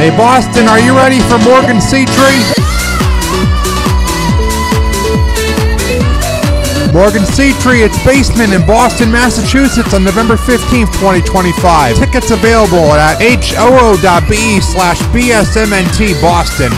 Hey, Boston, are you ready for Morgan Seatree? Morgan Seatree, its basement in Boston, Massachusetts on November 15th, 2025. Tickets available at hoo.be slash bsmnt Boston.